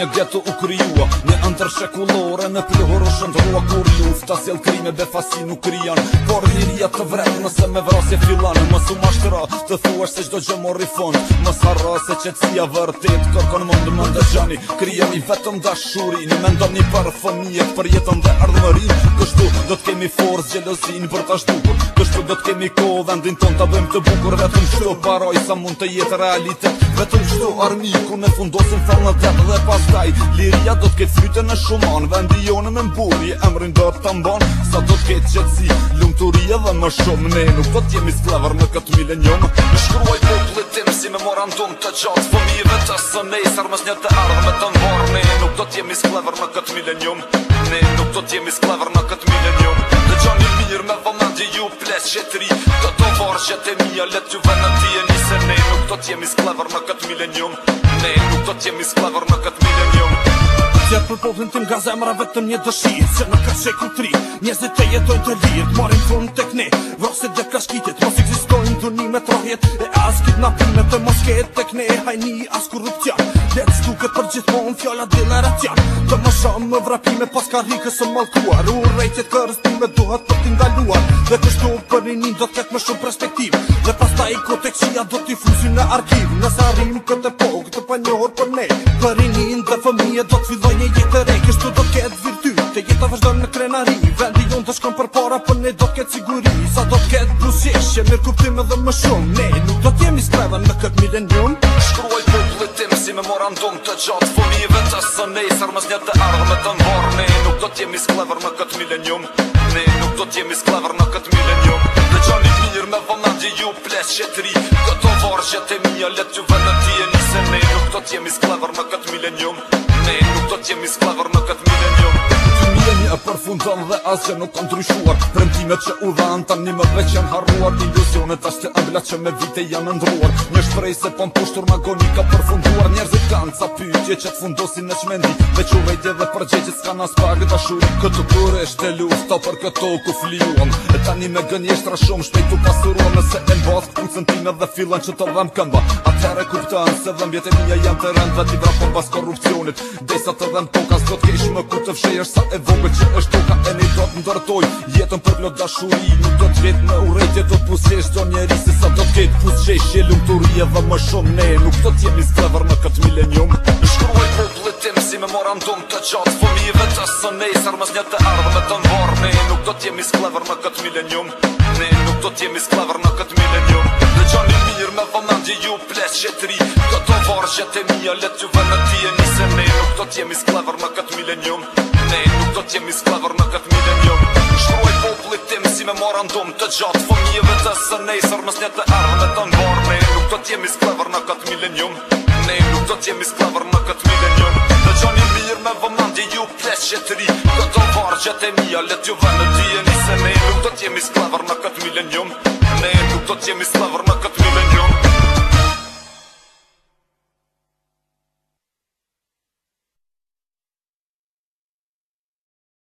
Në gjeto u kryua Në antër shekullore në plohër është ndrua kur lufta si lë krime befasi nuk rian por njëria të vrenë nëse me vrasje filan mësu mashtra të thuash se gjdo gjë mori fond mësë harra se qëtësia vërtit kërkon mund më ndëgjani krijeni vetëm dashuri në mendon një për fëmijet për jetën dhe ardhëmërin kështu do të kemi forës gjelëzin për të shtukur kështu do të kemi kohë ndin ton të bëjmë të bukur vetëm shtu paroj sa mund të jetë realitet vetëm shtu armiku në fundosin fernatet dhe pastaj liria do të ketë në shumon Vendi jonë me mburi, emrin do të mbon Sa do të ketë qëtësi, lumë të rria dhe më shumë Ne nuk do të jemi sklavar në këtë mile Në shkruaj poplit tim si memorandum të gjatë Fëmijive të së nejsar mës një të ardhë me të mborë Ne nuk do të jemi sklavar në këtë mile Ne nuk do të jemi sklavar në këtë mile njëmë Dhe gjoni mirë me vëmandje ju plesë qëtëri Të do varë qëtë mija let ju venë Se ne nuk do të jemi sklever në këtë Ne nuk do të jemi sklever në këtë Gjerë për pohën tim nga zemra vetëm një dëshirë Se në ka shekull tri, njëzit e jetojnë të lirë Të marim fund të këne, vrosit dhe ka shkitit Mos i gjithë dhoni me trahjet E as kidnapin me të mosket Tek ne e hajni as korupcia Let's do këtë për gjithmon fjalla dilaracian Të më shumë më vrapime pas ka rikës së malkuar U rejtjet kërës ti me duhet për Dhe kështu për një do të ketë më shumë perspektiv Dhe pas ta i kote do t'i fuzi në arkiv Nësa rrim këtë pokë të panjor për ne Për një një dhe fëmije do t'fidoj një jetë e rej Kështu do t'ket virtu dhe jeta vazhdojnë në krenari Vendi jon të shkon për para për po ne do t'ket siguri Sa do t'ket brusish e mirë kuptim edhe më shumë Ne nuk do t'jem i streva në këtë milenium Shkruaj poplit si memorandum të gjatë Fëmijive të sënej sër mës një të ardhë me të mbor Ne nuk do t'jem i sklever në këtë milenium Ne nuk do t'jem i sklever në këtë milenium Dhe gjoni mirë me vëmendje ju ples qëtëri Këto vargjët e mija let Se ne nuk do në milenium Ne nuk do në e përfundon dhe asgjë nuk kanë ndryshuar premtimet që u dhan tani më veç janë harruar iluzionet as të ëmbla që me vite janë ndruar një shpresë po mpushtur me agonika përfunduar njerëzit kanë ca pyetje që fundosin në çmendi me çuvej dhe, dhe përgjigjet s'ka as pak të shuj këtu kur është lufta për këto ku fliuam e tani me gënje shtra shumë shpejt u pasuruam nëse e mbos kucën time dhe fillan që të dham këmba atëherë kuptoan se dhëmbjet e mia janë të rënda ti vrapon desa të dham tokas do të kesh më kur të sa e vogël që është toka e një do të ndërtoj Jetën për plot dashuri Nuk do të vetë në urejtje Do të pusjesh do njeri Si sa do të ketë pusjesh E lumëturje dhe më shumë Ne nuk do të jemi zgëvër në këtë milenium Në shkruaj po pletim Si me moran të qatë Fëmijive të sënej Sërmës një të ardhë me të nëvor Ne nuk do të jemi zgëvër në këtë milenium Ne nuk do të jemi zgëvër në këtë milenium Dhe mirë me vëmë nëndi ju plesë që tri Këtë të varë që të mija letë ju vëmë në tije nise Ne nuk do t'jemi sklevër në këtë milenium Ne nuk do t'jemi sklevër në këtë milenium Shkruaj po plitim si me marandum të gjatë Fëmijëve të së nejësër mës një të erë me të nëvarë Ne nuk do t'jemi sklevër në këtë milenium Ne nuk do t'jemi sklevër në këtë milenium Në që një mirë me vëmë nëndi ju plesë që tri Gjëtë e mija, letë ju vëndë të djenë Se ne nuk do t'jemi sklavër në këtë milenium Ne nuk do t'jemi sklavër në këtë milenium